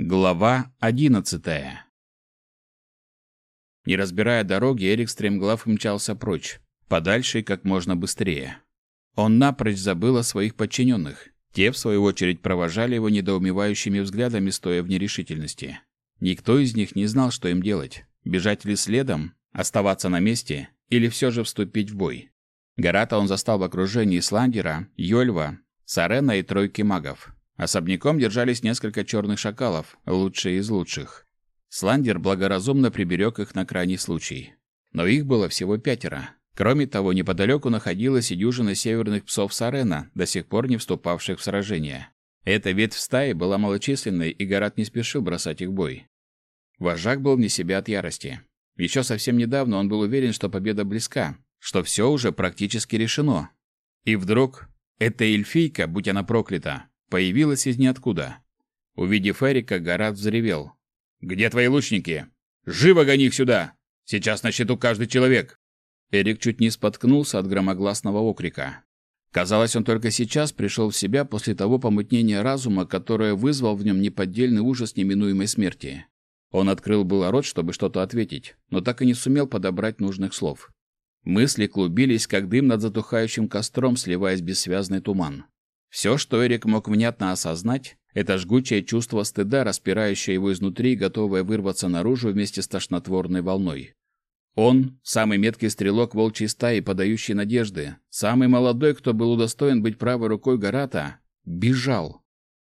Глава одиннадцатая Не разбирая дороги, Эрик стремглав мчался прочь, подальше и как можно быстрее. Он напрочь забыл о своих подчиненных. Те, в свою очередь, провожали его недоумевающими взглядами, стоя в нерешительности. Никто из них не знал, что им делать. Бежать ли следом, оставаться на месте или все же вступить в бой. Гарата он застал в окружении Сландера, Йольва, Сарена и тройки магов. Особняком держались несколько черных шакалов, лучшие из лучших. Сландер благоразумно приберег их на крайний случай. Но их было всего пятеро. Кроме того, неподалеку находилась и дюжина северных псов Сарена, до сих пор не вступавших в сражение. Эта ветвь стаи была малочисленной, и Гарат не спешил бросать их в бой. Вожак был вне себя от ярости. Еще совсем недавно он был уверен, что победа близка, что все уже практически решено. И вдруг эта эльфийка, будь она проклята, появилась из ниоткуда. Увидев Эрика, Гарат взревел. «Где твои лучники? Живо гони их сюда! Сейчас на счету каждый человек!» Эрик чуть не споткнулся от громогласного окрика. Казалось, он только сейчас пришел в себя после того помутнения разума, которое вызвал в нем неподдельный ужас неминуемой смерти. Он открыл было рот, чтобы что-то ответить, но так и не сумел подобрать нужных слов. Мысли клубились, как дым над затухающим костром, сливаясь в бессвязный туман. Все, что Эрик мог внятно осознать, это жгучее чувство стыда, распирающее его изнутри, готовое вырваться наружу вместе с тошнотворной волной. Он, самый меткий стрелок волчьей стаи, подающий надежды, самый молодой, кто был удостоен быть правой рукой Гарата, бежал.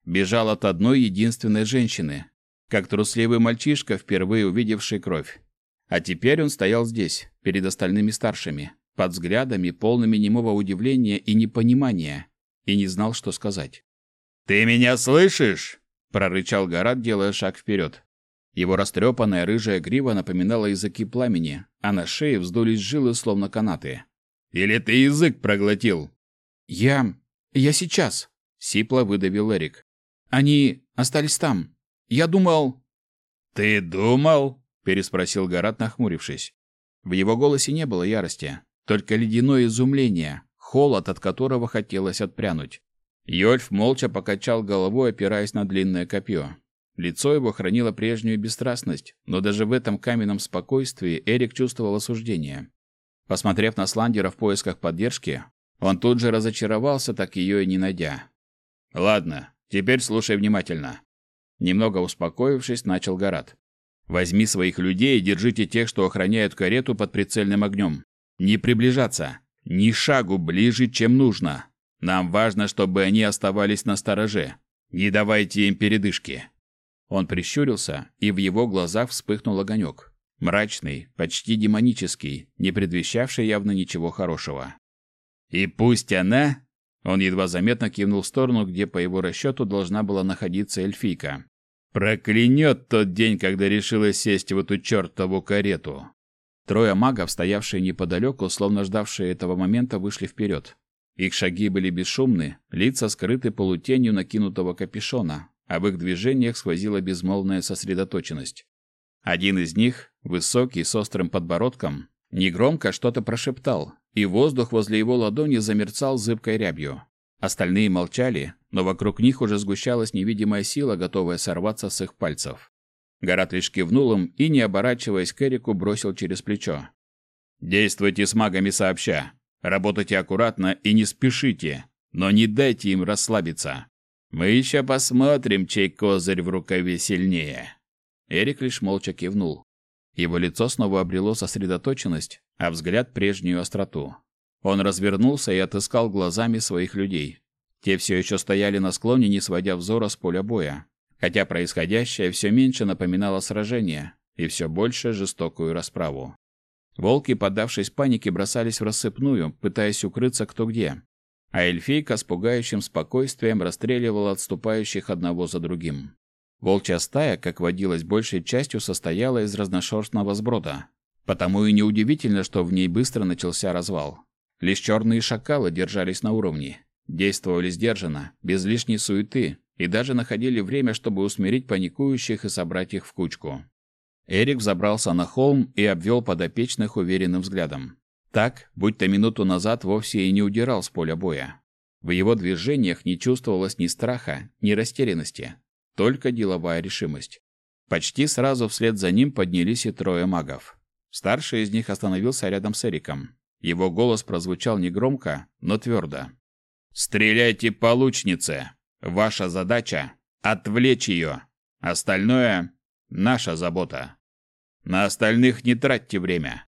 Бежал от одной единственной женщины, как трусливый мальчишка, впервые увидевший кровь. А теперь он стоял здесь, перед остальными старшими, под взглядами, полными немого удивления и непонимания, и не знал, что сказать. «Ты меня слышишь?» — прорычал Гарат, делая шаг вперед. Его растрепанная рыжая грива напоминала языки пламени, а на шее вздулись жилы, словно канаты. «Или ты язык проглотил?» «Я... я сейчас», — сипло выдавил Эрик. «Они остались там. Я думал...» «Ты думал?» — переспросил Гарат, нахмурившись. В его голосе не было ярости, только ледяное изумление, холод, от которого хотелось отпрянуть. Йольф молча покачал головой, опираясь на длинное копье. Лицо его хранило прежнюю бесстрастность, но даже в этом каменном спокойствии Эрик чувствовал осуждение. Посмотрев на Сландера в поисках поддержки, он тут же разочаровался, так ее и не найдя. «Ладно, теперь слушай внимательно». Немного успокоившись, начал Гарат. «Возьми своих людей и держите тех, что охраняют карету под прицельным огнем. Не приближаться. Ни шагу ближе, чем нужно. Нам важно, чтобы они оставались на стороже. Не давайте им передышки. Он прищурился, и в его глазах вспыхнул огонек. Мрачный, почти демонический, не предвещавший явно ничего хорошего. «И пусть она...» Он едва заметно кивнул в сторону, где, по его расчету, должна была находиться эльфийка. «Проклянет тот день, когда решила сесть в эту чертову карету!» Трое магов, стоявшие неподалеку, словно ждавшие этого момента, вышли вперед. Их шаги были бесшумны, лица скрыты полутенью накинутого капюшона, а в их движениях сквозила безмолвная сосредоточенность. Один из них, высокий, с острым подбородком, негромко что-то прошептал, и воздух возле его ладони замерцал зыбкой рябью. Остальные молчали, но вокруг них уже сгущалась невидимая сила, готовая сорваться с их пальцев. Гарат лишь кивнул им и, не оборачиваясь к Эрику, бросил через плечо. «Действуйте с магами сообща. Работайте аккуратно и не спешите, но не дайте им расслабиться. Мы еще посмотрим, чей козырь в рукаве сильнее». Эрик лишь молча кивнул. Его лицо снова обрело сосредоточенность, а взгляд прежнюю остроту. Он развернулся и отыскал глазами своих людей. Те все еще стояли на склоне, не сводя взора с поля боя, хотя происходящее все меньше напоминало сражение и все больше жестокую расправу. Волки, поддавшись панике, бросались в рассыпную, пытаясь укрыться кто где, а эльфийка с пугающим спокойствием расстреливала отступающих одного за другим. Волчья стая, как водилось, большей частью состояла из разношерстного сброда, потому и неудивительно, что в ней быстро начался развал. Лишь черные шакалы держались на уровне, действовали сдержанно, без лишней суеты, и даже находили время, чтобы усмирить паникующих и собрать их в кучку. Эрик взобрался на холм и обвел подопечных уверенным взглядом. Так, будь то минуту назад вовсе и не удирал с поля боя. В его движениях не чувствовалось ни страха, ни растерянности. только деловая решимость. Почти сразу вслед за ним поднялись и трое магов. Старший из них остановился рядом с Эриком. Его голос прозвучал негромко, но твердо. «Стреляйте по лучнице! Ваша задача — отвлечь ее. Остальное — наша забота. На остальных не тратьте время».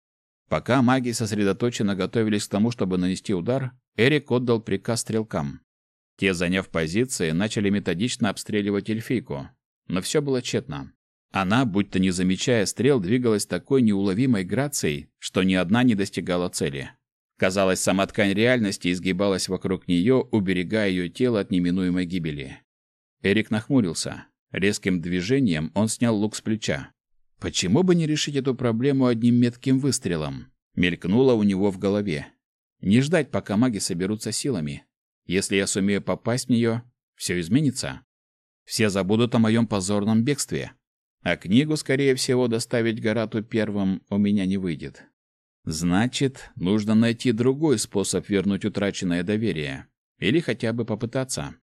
Пока маги сосредоточенно готовились к тому, чтобы нанести удар, Эрик отдал приказ стрелкам. Те, заняв позиции, начали методично обстреливать эльфийку. Но все было тщетно. Она, будто не замечая стрел, двигалась такой неуловимой грацией, что ни одна не достигала цели. Казалось, сама ткань реальности изгибалась вокруг нее, уберегая ее тело от неминуемой гибели. Эрик нахмурился. Резким движением он снял лук с плеча. Почему бы не решить эту проблему одним метким выстрелом? Мелькнуло у него в голове. Не ждать, пока маги соберутся силами. Если я сумею попасть в нее, все изменится. Все забудут о моем позорном бегстве. А книгу, скорее всего, доставить Гарату первым у меня не выйдет. Значит, нужно найти другой способ вернуть утраченное доверие. Или хотя бы попытаться.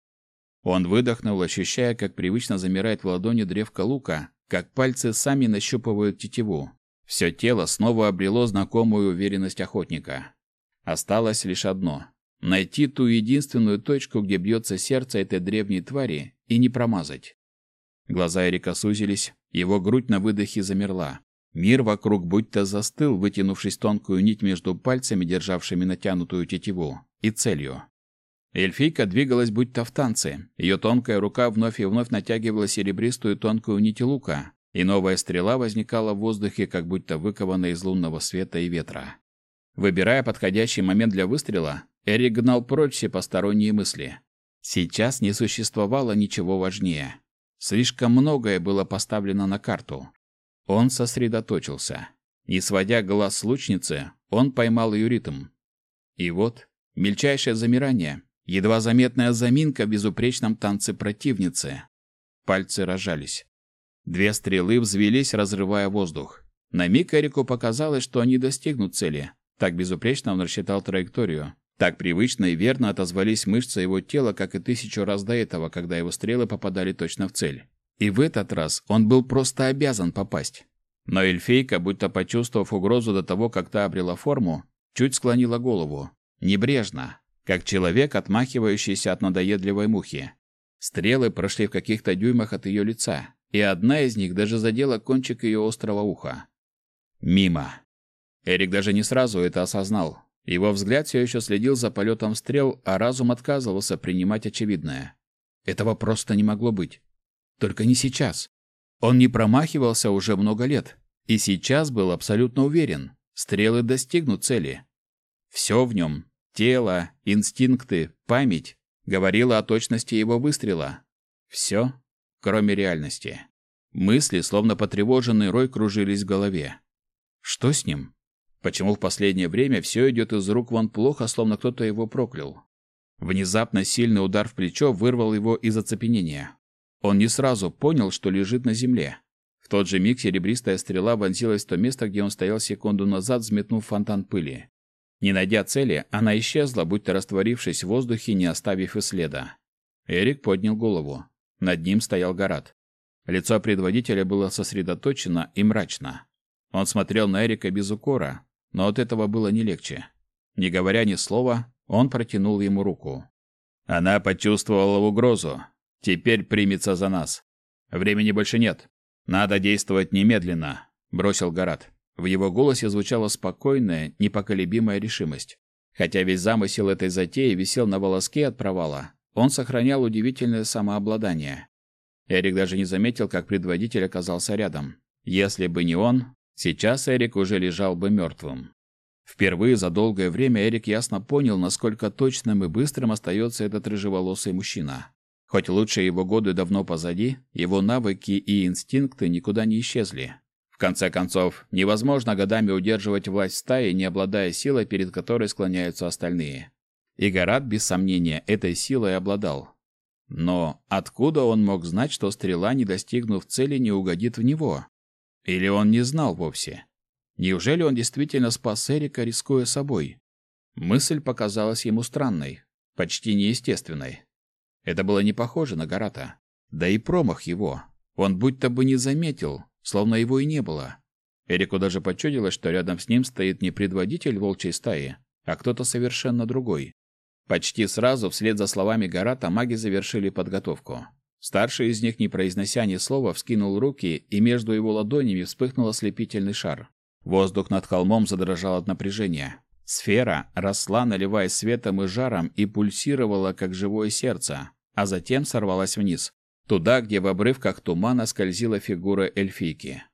Он выдохнул, ощущая, как привычно замирает в ладони древко лука, как пальцы сами нащупывают тетиву. Все тело снова обрело знакомую уверенность охотника. Осталось лишь одно — найти ту единственную точку, где бьется сердце этой древней твари, и не промазать. Глаза Эрика сузились, его грудь на выдохе замерла. Мир вокруг будто застыл, вытянувшись тонкую нить между пальцами, державшими натянутую тетиву, и целью. Эльфийка двигалась будто в танце. Ее тонкая рука вновь и вновь натягивала серебристую тонкую нить лука, и новая стрела возникала в воздухе, как будто выкованная из лунного света и ветра. Выбирая подходящий момент для выстрела, Эрик гнал прочь все посторонние мысли. Сейчас не существовало ничего важнее. Слишком многое было поставлено на карту. Он сосредоточился. Не сводя глаз с лучницы, он поймал ее ритм. И вот, мельчайшее замирание, едва заметная заминка в безупречном танце противницы. Пальцы разжались. Две стрелы взвелись, разрывая воздух. На миг Эрику показалось, что они достигнут цели. Так безупречно он рассчитал траекторию. Так привычно и верно отозвались мышцы его тела, как и тысячу раз до этого, когда его стрелы попадали точно в цель. И в этот раз он был просто обязан попасть. Но эльфейка, будто почувствовав угрозу до того, как та обрела форму, чуть склонила голову. Небрежно, как человек, отмахивающийся от надоедливой мухи. Стрелы прошли в каких-то дюймах от ее лица, и одна из них даже задела кончик ее острого уха. Мимо. Эрик даже не сразу это осознал, его взгляд все еще следил за полетом стрел, а разум отказывался принимать очевидное. Этого просто не могло быть. Только не сейчас. Он не промахивался уже много лет, и сейчас был абсолютно уверен, стрелы достигнут цели. Все в нем — тело, инстинкты, память — говорило о точности его выстрела. Все, кроме реальности. Мысли, словно потревоженный рой, кружились в голове. Что с ним? Почему в последнее время все идет из рук вон плохо, словно кто-то его проклял? Внезапно сильный удар в плечо вырвал его из оцепенения. Он не сразу понял, что лежит на земле. В тот же миг серебристая стрела вонзилась в то место, где он стоял секунду назад, взметнув фонтан пыли. Не найдя цели, она исчезла, будто растворившись в воздухе, не оставив и следа. Эрик поднял голову. Над ним стоял Гарат. Лицо предводителя было сосредоточено и мрачно. Он смотрел на Эрика без укора, но от этого было не легче. Не говоря ни слова, он протянул ему руку. Она почувствовала угрозу. Теперь примется за нас. Времени больше нет. Надо действовать немедленно, бросил Гарат. В его голосе звучала спокойная, непоколебимая решимость. Хотя весь замысел этой затеи висел на волоске от провала, он сохранял удивительное самообладание. Эрик даже не заметил, как предводитель оказался рядом. Если бы не он, Сейчас Эрик уже лежал бы мертвым. Впервые за долгое время Эрик ясно понял, насколько точным и быстрым остается этот рыжеволосый мужчина. Хоть лучшие его годы давно позади, его навыки и инстинкты никуда не исчезли. В конце концов, невозможно годами удерживать власть стаи, не обладая силой, перед которой склоняются остальные. И Гарат, без сомнения, этой силой обладал. Но откуда он мог знать, что стрела, не достигнув цели, не угодит в него? Или он не знал вовсе? Неужели он действительно спас Эрика, рискуя собой? Мысль показалась ему странной, почти неестественной. Это было не похоже на Гарата. Да и промах его. Он будто бы не заметил, словно его и не было. Эрику даже почудилось, что рядом с ним стоит не предводитель волчьей стаи, а кто-то совершенно другой. Почти сразу, вслед за словами Гарата, маги завершили подготовку. Старший из них, не произнося ни слова, вскинул руки, и между его ладонями вспыхнул ослепительный шар. Воздух над холмом задрожал от напряжения. Сфера росла, наливаясь светом и жаром, и пульсировала, как живое сердце, а затем сорвалась вниз, туда, где в обрывках тумана скользила фигура эльфийки.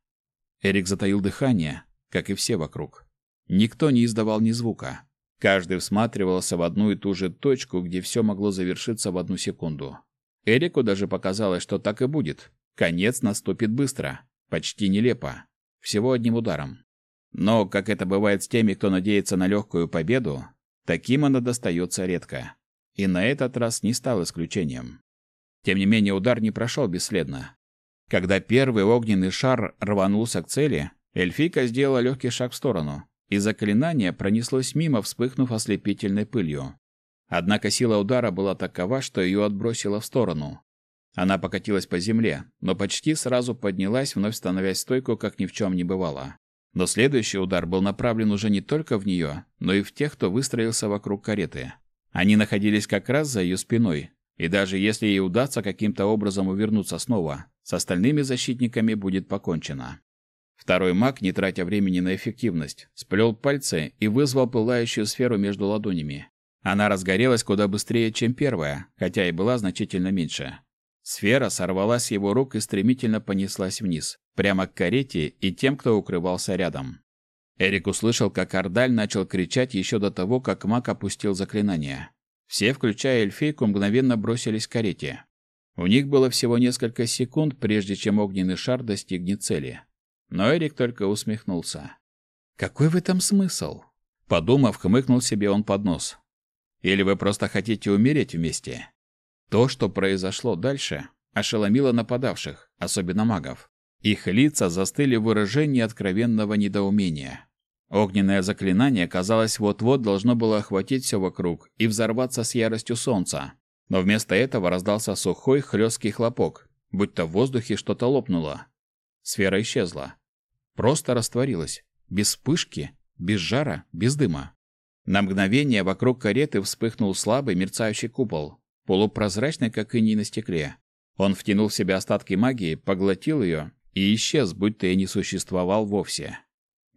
Эрик затаил дыхание, как и все вокруг. Никто не издавал ни звука. Каждый всматривался в одну и ту же точку, где все могло завершиться в одну секунду. Эрику даже показалось, что так и будет. Конец наступит быстро, почти нелепо, всего одним ударом. Но, как это бывает с теми, кто надеется на легкую победу, таким она достается редко. И на этот раз не стал исключением. Тем не менее, удар не прошел бесследно. Когда первый огненный шар рванулся к цели, эльфийка сделала легкий шаг в сторону, и заклинание пронеслось мимо, вспыхнув ослепительной пылью. Однако сила удара была такова, что ее отбросило в сторону. Она покатилась по земле, но почти сразу поднялась, вновь становясь стойкой, как ни в чем не бывало. Но следующий удар был направлен уже не только в нее, но и в тех, кто выстроился вокруг кареты. Они находились как раз за ее спиной, и даже если ей удастся каким-то образом увернуться снова, с остальными защитниками будет покончено. Второй маг, не тратя времени на эффективность, сплел пальцы и вызвал пылающую сферу между ладонями. Она разгорелась куда быстрее, чем первая, хотя и была значительно меньше. Сфера сорвалась с его рук и стремительно понеслась вниз, прямо к карете и тем, кто укрывался рядом. Эрик услышал, как Ардаль начал кричать еще до того, как маг опустил заклинание. Все, включая эльфийку, мгновенно бросились к карете. У них было всего несколько секунд, прежде чем огненный шар достигнет цели. Но Эрик только усмехнулся. «Какой в этом смысл?» Подумав, хмыкнул себе он под нос. Или вы просто хотите умереть вместе? То, что произошло дальше, ошеломило нападавших, особенно магов. Их лица застыли в выражении откровенного недоумения. Огненное заклинание, казалось, вот-вот должно было охватить все вокруг и взорваться с яростью солнца. Но вместо этого раздался сухой, хлесткий хлопок, будто в воздухе что-то лопнуло. Сфера исчезла. Просто растворилась. Без вспышки, без жара, без дыма. На мгновение вокруг кареты вспыхнул слабый мерцающий купол, полупрозрачный, как иней на стекле. Он втянул в себя остатки магии, поглотил ее и исчез, будто и не существовал вовсе.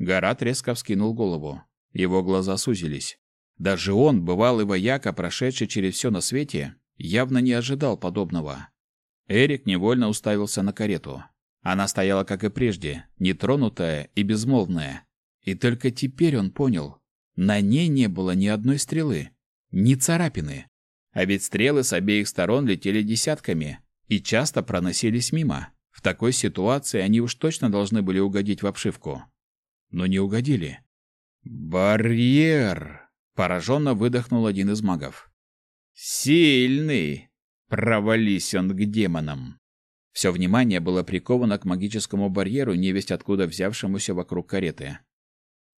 Гарат резко вскинул голову. Его глаза сузились. Даже он, бывалый вояка, прошедший через все на свете, явно не ожидал подобного. Эрик невольно уставился на карету. Она стояла, как и прежде, нетронутая и безмолвная. И только теперь он понял, на ней не было ни одной стрелы, ни царапины. А ведь стрелы с обеих сторон летели десятками и часто проносились мимо. В такой ситуации они уж точно должны были угодить в обшивку. Но не угодили. «Барьер!» – пораженно выдохнул один из магов. «Сильный! Провались он к демонам!» Все внимание было приковано к магическому барьеру, невесть откуда взявшемуся вокруг кареты.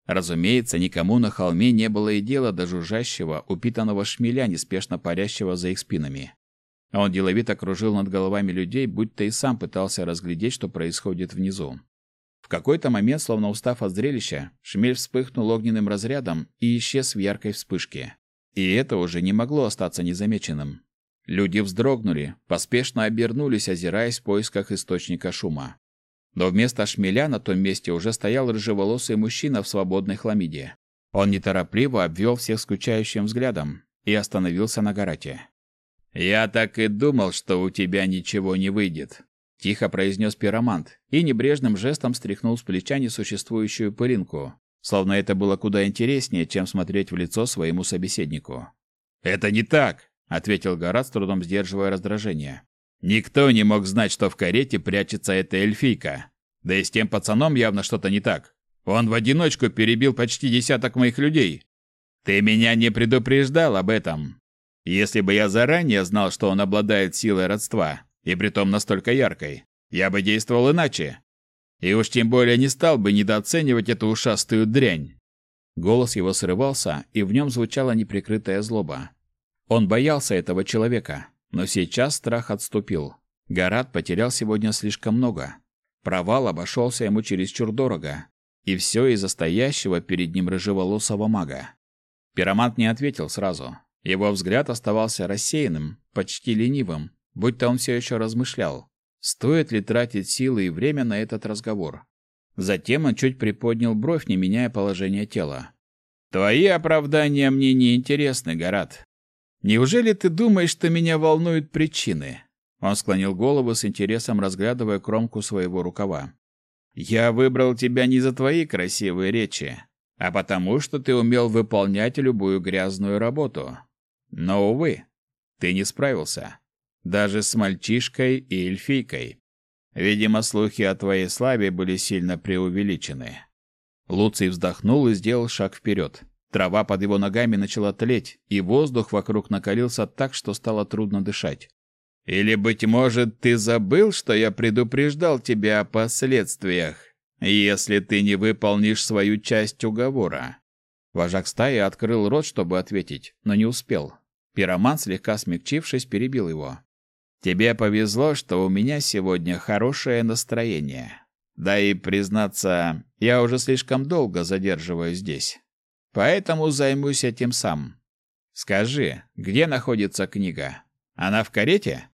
Разумеется, никому на холме не было и дела до жужжащего, упитанного шмеля, неспешно парящего за их спинами. Он деловито кружил над головами людей, будто и сам пытался разглядеть, что происходит внизу. В какой-то момент, словно устав от зрелища, шмель вспыхнул огненным разрядом и исчез в яркой вспышке. И это уже не могло остаться незамеченным. Люди вздрогнули, поспешно обернулись, озираясь в поисках источника шума. Но вместо шмеля на том месте уже стоял рыжеволосый мужчина в свободной хламиде. Он неторопливо обвел всех скучающим взглядом и остановился на Гарате. «Я так и думал, что у тебя ничего не выйдет», — тихо произнес пиромант и небрежным жестом стряхнул с плеча несуществующую пылинку, словно это было куда интереснее, чем смотреть в лицо своему собеседнику. «Это не так», — ответил Гарат, с трудом сдерживая раздражение. Никто не мог знать, что в карете прячется эта эльфийка. Да и с тем пацаном явно что-то не так. Он в одиночку перебил почти десяток моих людей. Ты меня не предупреждал об этом. Если бы я заранее знал, что он обладает силой родства, и притом настолько яркой, я бы действовал иначе. И уж тем более не стал бы недооценивать эту ушастую дрянь. Голос его срывался, и в нем звучала неприкрытая злоба. Он боялся этого человека, но сейчас страх отступил. Гарат потерял сегодня слишком много. Провал обошелся ему чересчур дорого. И все из-за стоящего перед ним рыжеволосого мага. Пиромант не ответил сразу. Его взгляд оставался рассеянным, почти ленивым, будто он все еще размышлял, стоит ли тратить силы и время на этот разговор. Затем он чуть приподнял бровь, не меняя положение тела. «Твои оправдания мне не интересны, Гарат. Неужели ты думаешь, что меня волнуют причины?» Он склонил голову с интересом, разглядывая кромку своего рукава. «Я выбрал тебя не за твои красивые речи, а потому, что ты умел выполнять любую грязную работу. Но, увы, ты не справился. Даже с мальчишкой и эльфийкой. Видимо, слухи о твоей славе были сильно преувеличены. Луций вздохнул и сделал шаг вперед. Трава под его ногами начала тлеть, и воздух вокруг накалился так, что стало трудно дышать. Или, быть может, ты забыл, что я предупреждал тебя о последствиях, если ты не выполнишь свою часть уговора? Вожак стаи открыл рот, чтобы ответить, но не успел. Пироман, слегка смягчившись, перебил его. Тебе повезло, что у меня сегодня хорошее настроение. Да и, признаться, я уже слишком долго задерживаюсь здесь. Поэтому займусь этим сам. Скажи, где находится книга? Она в карете?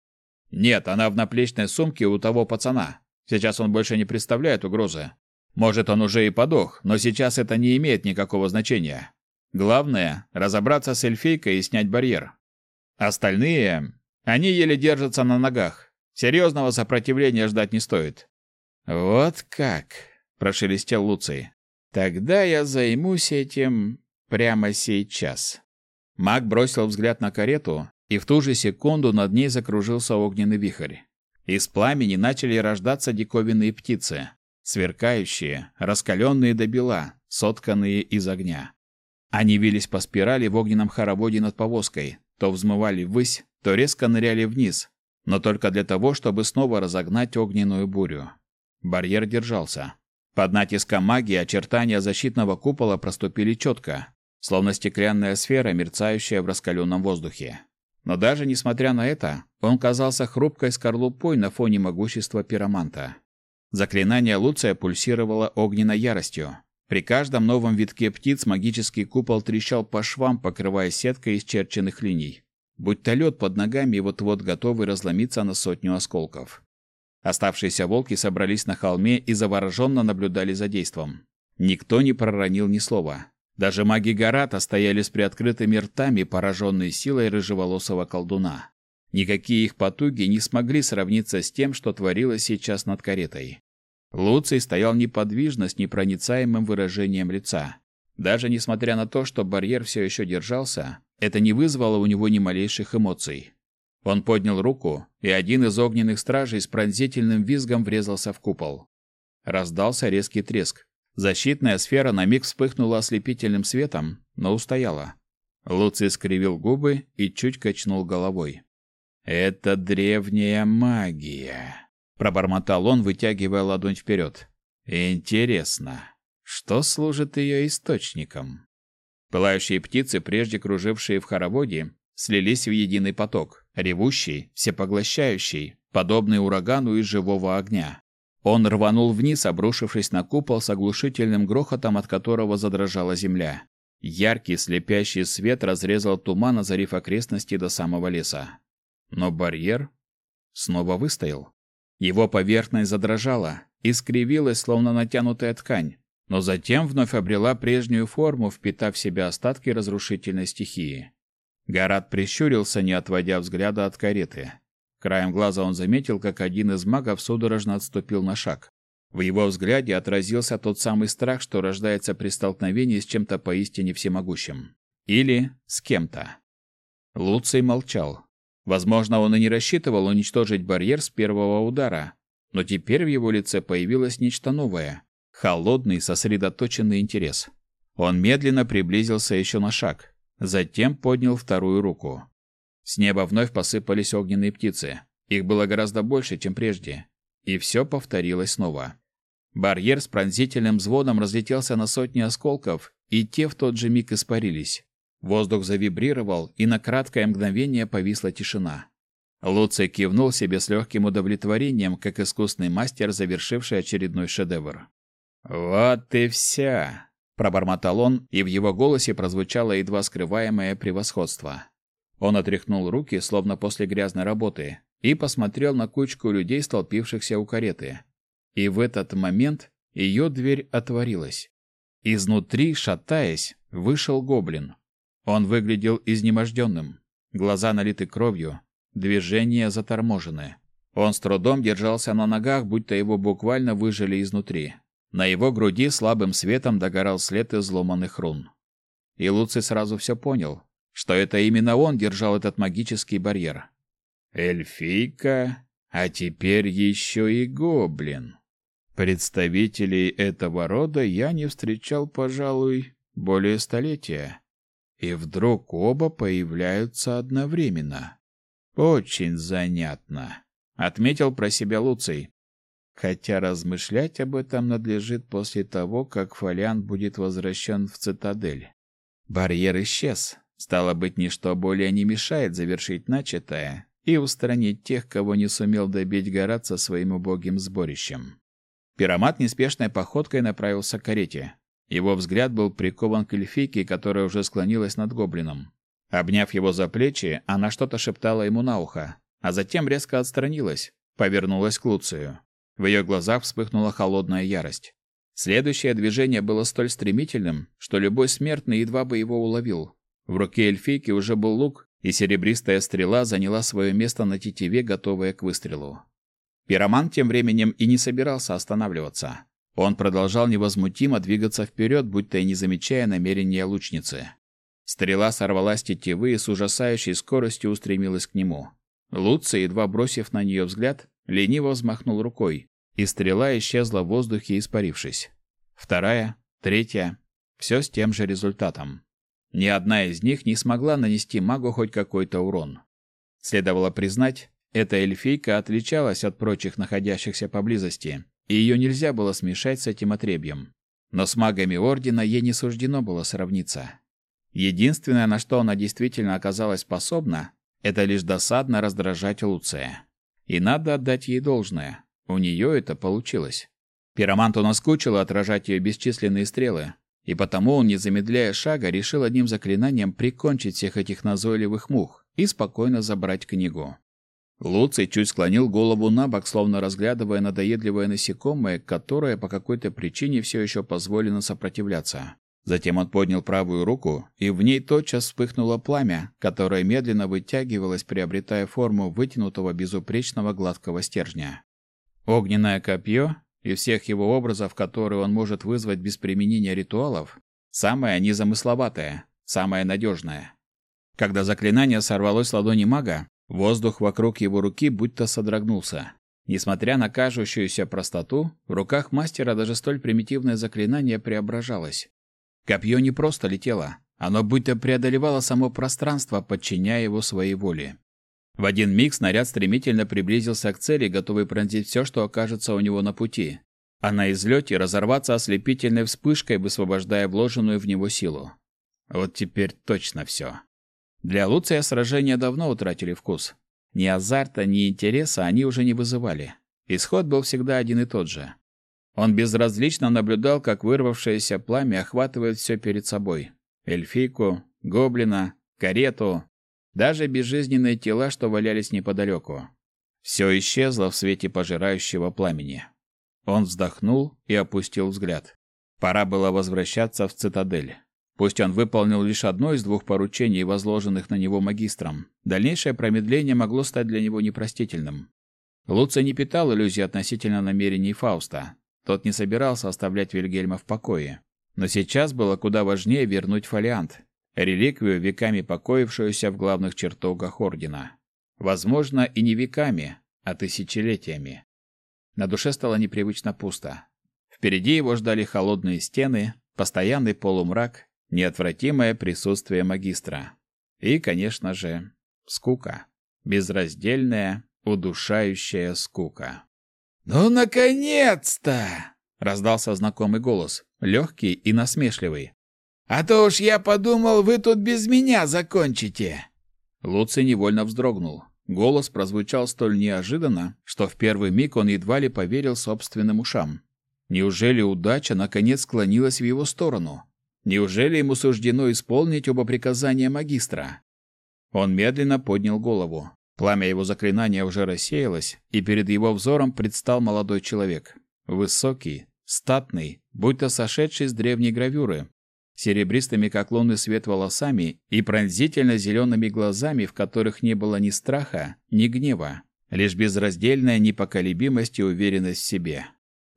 Нет, она в наплечной сумке у того пацана. Сейчас он больше не представляет угрозы. Может, он уже и подох, но сейчас это не имеет никакого значения. Главное разобраться с эльфийкой и снять барьер. Остальные, они еле держатся на ногах. Серьезного сопротивления ждать не стоит. Вот как, прошелестел Луций. Тогда я займусь этим прямо сейчас. Маг бросил взгляд на карету, и в ту же секунду над ней закружился огненный вихрь. Из пламени начали рождаться диковинные птицы, сверкающие, раскаленные до бела, сотканные из огня. Они вились по спирали в огненном хороводе над повозкой, то взмывали ввысь, то резко ныряли вниз, но только для того, чтобы снова разогнать огненную бурю. Барьер держался. Под натиском магии очертания защитного купола проступили четко, словно стеклянная сфера, мерцающая в раскаленном воздухе. Но даже несмотря на это, он казался хрупкой скорлупой на фоне могущества пироманта. Заклинание Луция пульсировало огненной яростью. При каждом новом витке птиц магический купол трещал по швам, покрывая сеткой исчерченных линий. Будь то лед под ногами, вот-вот готовый разломиться на сотню осколков. Оставшиеся волки собрались на холме и завороженно наблюдали за действом. Никто не проронил ни слова. Даже маги Гарата стояли с приоткрытыми ртами, пораженные силой рыжеволосого колдуна. Никакие их потуги не смогли сравниться с тем, что творилось сейчас над каретой. Луций стоял неподвижно с непроницаемым выражением лица. Даже несмотря на то, что барьер все еще держался, это не вызвало у него ни малейших эмоций. Он поднял руку, и один из огненных стражей с пронзительным визгом врезался в купол. Раздался резкий треск. Защитная сфера на миг вспыхнула ослепительным светом, но устояла. Луций скривил губы и чуть качнул головой. «Это древняя магия», — пробормотал он, вытягивая ладонь вперед. «Интересно, что служит ее источником?» Пылающие птицы, прежде кружившие в хороводе, слились в единый поток, ревущий, всепоглощающий, подобный урагану из живого огня. Он рванул вниз, обрушившись на купол с оглушительным грохотом, от которого задрожала земля. Яркий слепящий свет разрезал туман, озарив окрестности до самого леса. Но барьер снова выстоял. Его поверхность задрожала, искривилась, словно натянутая ткань, но затем вновь обрела прежнюю форму, впитав в себя остатки разрушительной стихии. Гарат прищурился, не отводя взгляда от кареты. Краем глаза он заметил, как один из магов судорожно отступил на шаг. В его взгляде отразился тот самый страх, что рождается при столкновении с чем-то поистине всемогущим. Или с кем-то. Луций молчал. Возможно, он и не рассчитывал уничтожить барьер с первого удара, но теперь в его лице появилось нечто новое — холодный, сосредоточенный интерес. Он медленно приблизился еще на шаг, затем поднял вторую руку. С неба вновь посыпались огненные птицы. Их было гораздо больше, чем прежде. И все повторилось снова. Барьер с пронзительным звоном разлетелся на сотни осколков, и те в тот же миг испарились. Воздух завибрировал, и на краткое мгновение повисла тишина. Луций кивнул себе с легким удовлетворением, как искусный мастер, завершивший очередной шедевр. «Вот и вся!» – пробормотал он, и в его голосе прозвучало едва скрываемое превосходство. Он отряхнул руки, словно после грязной работы, и посмотрел на кучку людей, столпившихся у кареты. И в этот момент ее дверь отворилась. Изнутри, шатаясь, вышел гоблин. Он выглядел изнеможденным. Глаза налиты кровью, движения заторможены. Он с трудом держался на ногах, будто его буквально выжили изнутри. На его груди слабым светом догорал след изломанных рун. И Луций сразу все понял, что это именно он держал этот магический барьер. Эльфийка, а теперь еще и гоблин. Представителей этого рода я не встречал, пожалуй, более столетия. И вдруг оба появляются одновременно. Очень занятно, отметил про себя Луций. Хотя размышлять об этом надлежит после того, как фолиант будет возвращен в цитадель. Барьер исчез. Стало быть, ничто более не мешает завершить начатое и устранить тех, кого не сумел добить Горат со своим убогим сборищем. Пиромат неспешной походкой направился к карете. Его взгляд был прикован к эльфийке, которая уже склонилась над гоблином. Обняв его за плечи, она что-то шептала ему на ухо, а затем резко отстранилась, повернулась к Луцию. В ее глазах вспыхнула холодная ярость. Следующее движение было столь стремительным, что любой смертный едва бы его уловил. В руке эльфийки уже был лук, и серебристая стрела заняла свое место на тетиве, готовая к выстрелу. Пироман тем временем и не собирался останавливаться. Он продолжал невозмутимо двигаться вперед, будто и не замечая намерения лучницы. Стрела сорвалась тетивы и с ужасающей скоростью устремилась к нему. Луций, едва бросив на нее взгляд, лениво взмахнул рукой, и стрела исчезла в воздухе, испарившись. Вторая, третья, все с тем же результатом. Ни одна из них не смогла нанести магу хоть какой-то урон. Следовало признать, эта эльфийка отличалась от прочих находящихся поблизости, и ее нельзя было смешать с этим отребьем. Но с магами Ордена ей не суждено было сравниться. Единственное, на что она действительно оказалась способна, это лишь досадно раздражать Луция. И надо отдать ей должное. У нее это получилось. Пироманту наскучило отражать ее бесчисленные стрелы, и потому он, не замедляя шага, решил одним заклинанием прикончить всех этих назойливых мух и спокойно забрать книгу. Луций чуть склонил голову на бок, словно разглядывая надоедливое насекомое, которое по какой-то причине все еще позволено сопротивляться. Затем он поднял правую руку, и в ней тотчас вспыхнуло пламя, которое медленно вытягивалось, приобретая форму вытянутого безупречного гладкого стержня. Огненное копье и всех его образов, которые он может вызвать без применения ритуалов, самое незамысловатое, самое надежное. Когда заклинание сорвалось с ладони мага, воздух вокруг его руки будто содрогнулся. Несмотря на кажущуюся простоту, в руках мастера даже столь примитивное заклинание преображалось. Копье не просто летело, оно будто преодолевало само пространство, подчиняя его своей воле. В один миг снаряд стремительно приблизился к цели, готовый пронзить все, что окажется у него на пути, а на излете разорваться ослепительной вспышкой, высвобождая вложенную в него силу. Вот теперь точно все. Для Луция сражения давно утратили вкус. Ни азарта, ни интереса они уже не вызывали. Исход был всегда один и тот же. Он безразлично наблюдал, как вырвавшееся пламя охватывает все перед собой. Эльфийку, гоблина, карету, даже безжизненные тела, что валялись неподалеку. Все исчезло в свете пожирающего пламени. Он вздохнул и опустил взгляд. Пора было возвращаться в цитадель. Пусть он выполнил лишь одно из двух поручений, возложенных на него магистром, дальнейшее промедление могло стать для него непростительным. Луций не питал иллюзий относительно намерений Фауста. Тот не собирался оставлять Вильгельма в покое. Но сейчас было куда важнее вернуть фолиант, реликвию, веками покоившуюся в главных чертогах ордена. Возможно, и не веками, а тысячелетиями. На душе стало непривычно пусто. Впереди его ждали холодные стены, постоянный полумрак, неотвратимое присутствие магистра. И, конечно же, скука. Безраздельная, удушающая скука. «Ну, наконец-то!» — раздался знакомый голос, легкий и насмешливый. А то уж я подумал, вы тут без меня закончите. Луций невольно вздрогнул. Голос прозвучал столь неожиданно, что в первый миг он едва ли поверил собственным ушам. Неужели удача наконец склонилась в его сторону? Неужели ему суждено исполнить оба приказания магистра? Он медленно поднял голову. Пламя его заклинания уже рассеялось, и перед его взором предстал молодой человек. Высокий, статный, будто сошедший с древней гравюры, серебристыми как лунный свет волосами и пронзительно зелеными глазами, в которых не было ни страха, ни гнева, лишь безраздельная непоколебимость и уверенность в себе.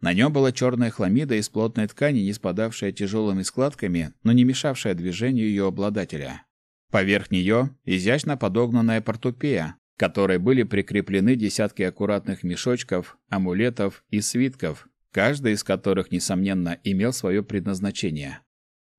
На нем была черная хламида из плотной ткани, не спадавшая тяжелыми складками, но не мешавшая движению ее обладателя. Поверх нее изящно подогнанная портупея, к которой были прикреплены десятки аккуратных мешочков, амулетов и свитков, каждый из которых, несомненно, имел свое предназначение.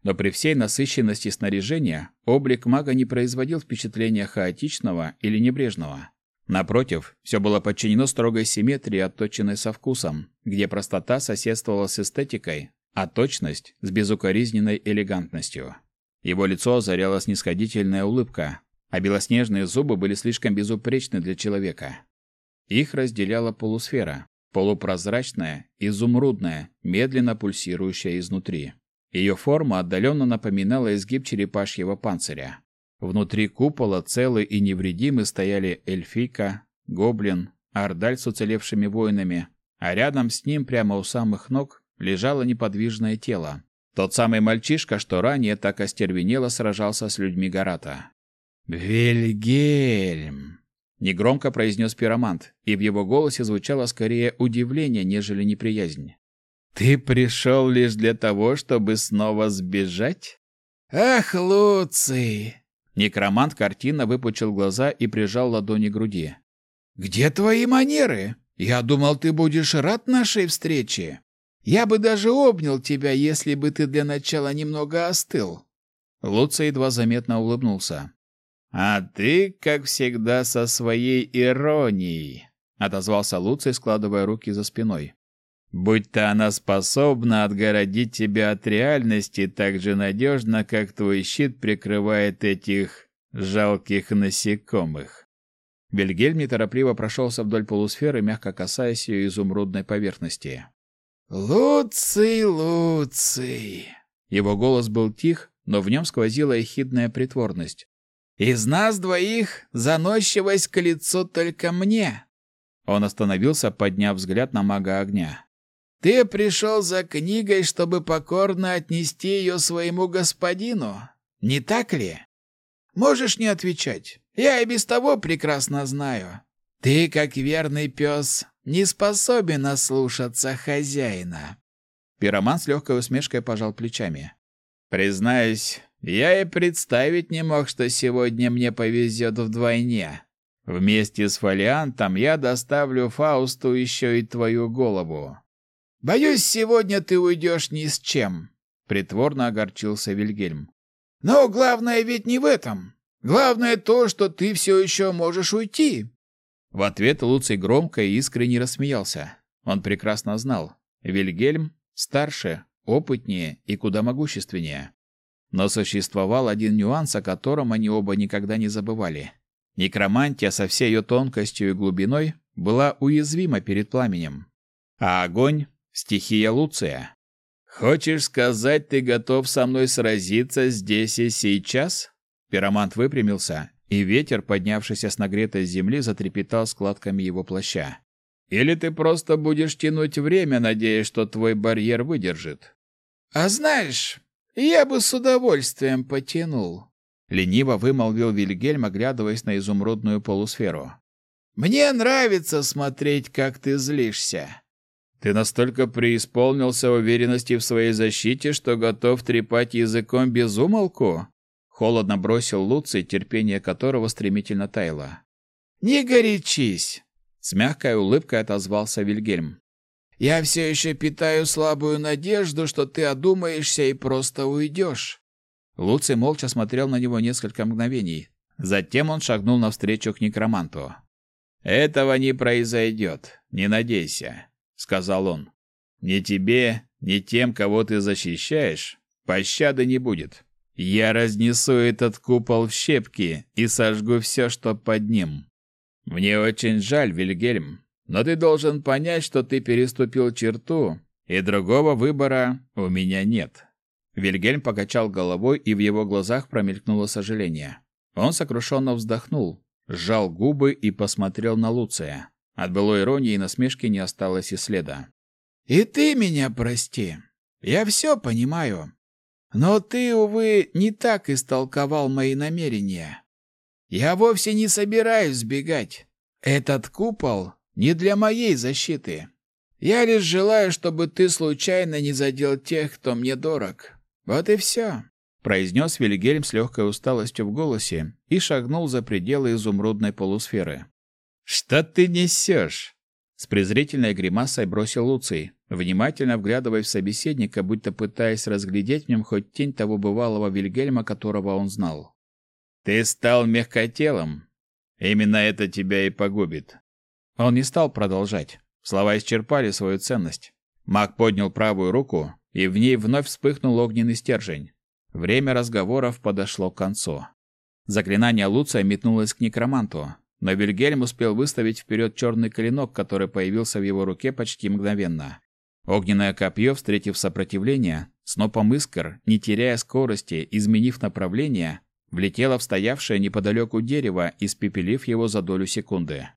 Но при всей насыщенности снаряжения облик мага не производил впечатления хаотичного или небрежного. Напротив, все было подчинено строгой симметрии, отточенной со вкусом, где простота соседствовала с эстетикой, а точность – с безукоризненной элегантностью. Его лицо озаряла снисходительная улыбка, а белоснежные зубы были слишком безупречны для человека. Их разделяла полусфера, полупрозрачная, изумрудная, медленно пульсирующая изнутри. Ее форма отдаленно напоминала изгиб черепашьего панциря. Внутри купола целый и невредимый стояли эльфийка, гоблин, ордаль с уцелевшими воинами, а рядом с ним, прямо у самых ног, лежало неподвижное тело. Тот самый мальчишка, что ранее так остервенело сражался с людьми Гарата. «Вильгельм!» — негромко произнес пиромант, и в его голосе звучало скорее удивление, нежели неприязнь. Ты пришел лишь для того, чтобы снова сбежать? Ах, Луций! Некромант картина выпучил глаза и прижал ладони к груди. Где твои манеры? Я думал, ты будешь рад нашей встрече. Я бы даже обнял тебя, если бы ты для начала немного остыл. Луций едва заметно улыбнулся. А ты, как всегда, со своей иронией, отозвался Луций, складывая руки за спиной. Будь-то она способна отгородить тебя от реальности так же надежно, как твой щит прикрывает этих жалких насекомых. Бельгель неторопливо прошелся вдоль полусферы, мягко касаясь ее изумрудной поверхности. «Луций, Луций!» Его голос был тих, но в нем сквозила ехидная притворность. «Из нас двоих заносчивость к лицу только мне!» Он остановился, подняв взгляд на мага огня. Ты пришел за книгой, чтобы покорно отнести ее своему господину, не так ли? Можешь не отвечать. Я и без того прекрасно знаю. Ты, как верный пес, не способен ослушаться хозяина. Пироман с легкой усмешкой пожал плечами. Признаюсь, я и представить не мог, что сегодня мне повезет вдвойне. Вместе с фолиантом я доставлю Фаусту еще и твою голову. Боюсь, сегодня ты уйдешь ни с чем, притворно огорчился Вильгельм. Но главное ведь не в этом. Главное то, что ты все еще можешь уйти. В ответ Луций громко и искренне рассмеялся. Он прекрасно знал, Вильгельм старше, опытнее и куда могущественнее. Но существовал один нюанс, о котором они оба никогда не забывали. Некромантия со всей ее тонкостью и глубиной была уязвима перед пламенем, а огонь Стихия Луция. Хочешь сказать, ты готов со мной сразиться здесь и сейчас? Пиромант выпрямился, и ветер, поднявшийся с нагретой земли, затрепетал складками его плаща. Или ты просто будешь тянуть время, надеясь, что твой барьер выдержит? А знаешь, я бы с удовольствием потянул. Лениво вымолвил Вильгельм, оглядываясь на изумрудную полусферу. Мне нравится смотреть, как ты злишься. Ты настолько преисполнился уверенности в своей защите, что готов трепать языком без умолку? Холодно бросил Луций, терпение которого стремительно таяло. Не горячись, с мягкой улыбкой отозвался Вильгельм. Я все еще питаю слабую надежду, что ты одумаешься и просто уйдешь. Луций молча смотрел на него несколько мгновений. Затем он шагнул навстречу к некроманту. Этого не произойдет, не надейся сказал он. Ни тебе, ни тем, кого ты защищаешь, пощады не будет. Я разнесу этот купол в щепки и сожгу все, что под ним. Мне очень жаль, Вильгельм, но ты должен понять, что ты переступил черту, и другого выбора у меня нет. Вильгельм покачал головой, и в его глазах промелькнуло сожаление. Он сокрушенно вздохнул, сжал губы и посмотрел на Луция. От былой иронии и насмешки не осталось и следа. «И ты меня прости. Я все понимаю. Но ты, увы, не так истолковал мои намерения. Я вовсе не собираюсь сбегать. Этот купол не для моей защиты. Я лишь желаю, чтобы ты случайно не задел тех, кто мне дорог. Вот и все», — произнес Вильгельм с легкой усталостью в голосе и шагнул за пределы изумрудной полусферы. «Что ты несешь?» С презрительной гримасой бросил Луций, внимательно вглядываясь в собеседника, будто пытаясь разглядеть в нем хоть тень того бывалого Вильгельма, которого он знал. «Ты стал мягкотелым. Именно это тебя и погубит». Он не стал продолжать. Слова исчерпали свою ценность. Маг поднял правую руку, и в ней вновь вспыхнул огненный стержень. Время разговоров подошло к концу. Заклинание Луция метнулось к некроманту, но Вильгельм успел выставить вперед черный клинок, который появился в его руке почти мгновенно. Огненное копье, встретив сопротивление, снопом искр, не теряя скорости, изменив направление, влетело в стоявшее неподалеку дерево, испепелив его за долю секунды.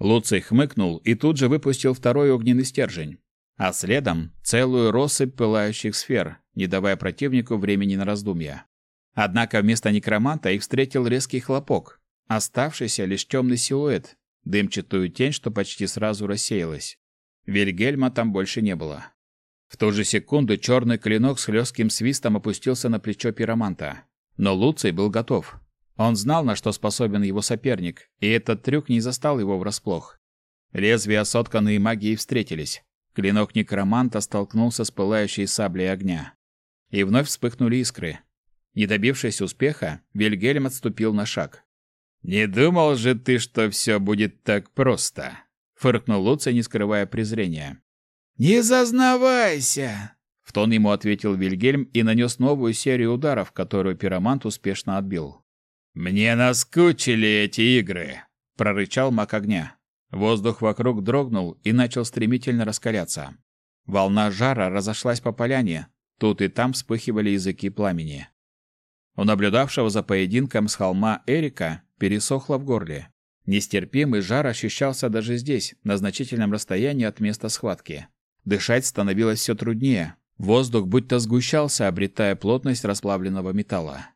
Луций хмыкнул и тут же выпустил второй огненный стержень, а следом целую россыпь пылающих сфер, не давая противнику времени на раздумья. Однако вместо некроманта их встретил резкий хлопок, оставшийся лишь темный силуэт, дымчатую тень, что почти сразу рассеялась. Вильгельма там больше не было. В ту же секунду черный клинок с хлестким свистом опустился на плечо пироманта. Но Луций был готов. Он знал, на что способен его соперник, и этот трюк не застал его врасплох. Лезвия, сотканные магией, встретились. Клинок некроманта столкнулся с пылающей саблей огня. И вновь вспыхнули искры. Не добившись успеха, Вильгельм отступил на шаг. «Не думал же ты, что все будет так просто!» фыркнул Луций, не скрывая презрения. Не зазнавайся, в тон ему ответил Вильгельм и нанес новую серию ударов, которую пиромант успешно отбил. Мне наскучили эти игры, прорычал маг огня. Воздух вокруг дрогнул и начал стремительно раскаляться. Волна жара разошлась по поляне, тут и там вспыхивали языки пламени. У наблюдавшего за поединком с холма Эрика пересохло в горле. Нестерпимый жар ощущался даже здесь, на значительном расстоянии от места схватки. Дышать становилось все труднее. Воздух будто сгущался, обретая плотность расплавленного металла.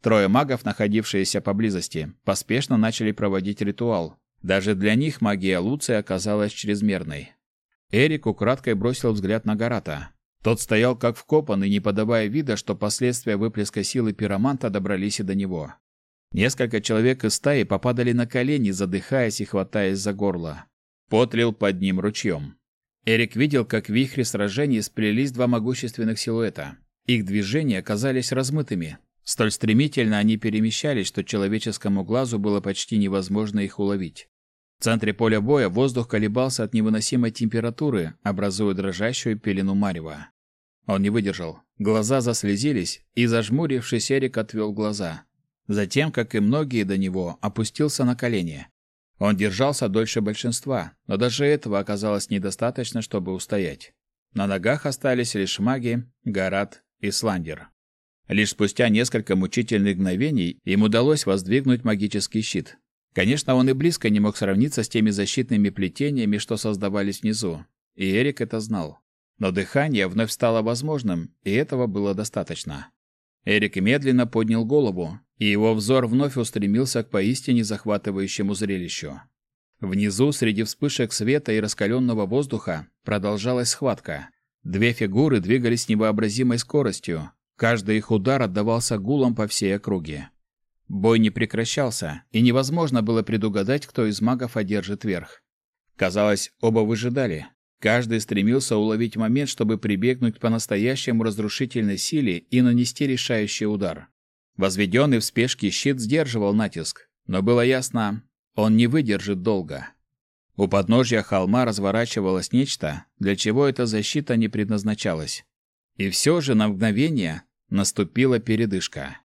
Трое магов, находившиеся поблизости, поспешно начали проводить ритуал. Даже для них магия Луция оказалась чрезмерной. Эрик украдкой бросил взгляд на Гарата. Тот стоял как вкопанный, не подавая вида, что последствия выплеска силы пироманта добрались и до него. Несколько человек из стаи попадали на колени, задыхаясь и хватаясь за горло. Пот лил под ним ручьем. Эрик видел, как в вихре сражений сплелись два могущественных силуэта. Их движения казались размытыми. Столь стремительно они перемещались, что человеческому глазу было почти невозможно их уловить. В центре поля боя воздух колебался от невыносимой температуры, образуя дрожащую пелену марева. Он не выдержал. Глаза заслезились, и, зажмурившись, Эрик отвел глаза. Затем, как и многие до него, опустился на колени. Он держался дольше большинства, но даже этого оказалось недостаточно, чтобы устоять. На ногах остались лишь маги, Гарат и Сландер. Лишь спустя несколько мучительных мгновений им удалось воздвигнуть магический щит. Конечно, он и близко не мог сравниться с теми защитными плетениями, что создавались внизу, и Эрик это знал. Но дыхание вновь стало возможным, и этого было достаточно. Эрик медленно поднял голову, и его взор вновь устремился к поистине захватывающему зрелищу. Внизу, среди вспышек света и раскаленного воздуха, продолжалась схватка. Две фигуры двигались с невообразимой скоростью. Каждый их удар отдавался гулом по всей округе. Бой не прекращался, и невозможно было предугадать, кто из магов одержит верх. Казалось, оба выжидали. Каждый стремился уловить момент, чтобы прибегнуть по-настоящему разрушительной силе и нанести решающий удар. Возведенный в спешке щит сдерживал натиск, но было ясно, он не выдержит долго. У подножья холма разворачивалось нечто, для чего эта защита не предназначалась. И все же на мгновение наступила передышка.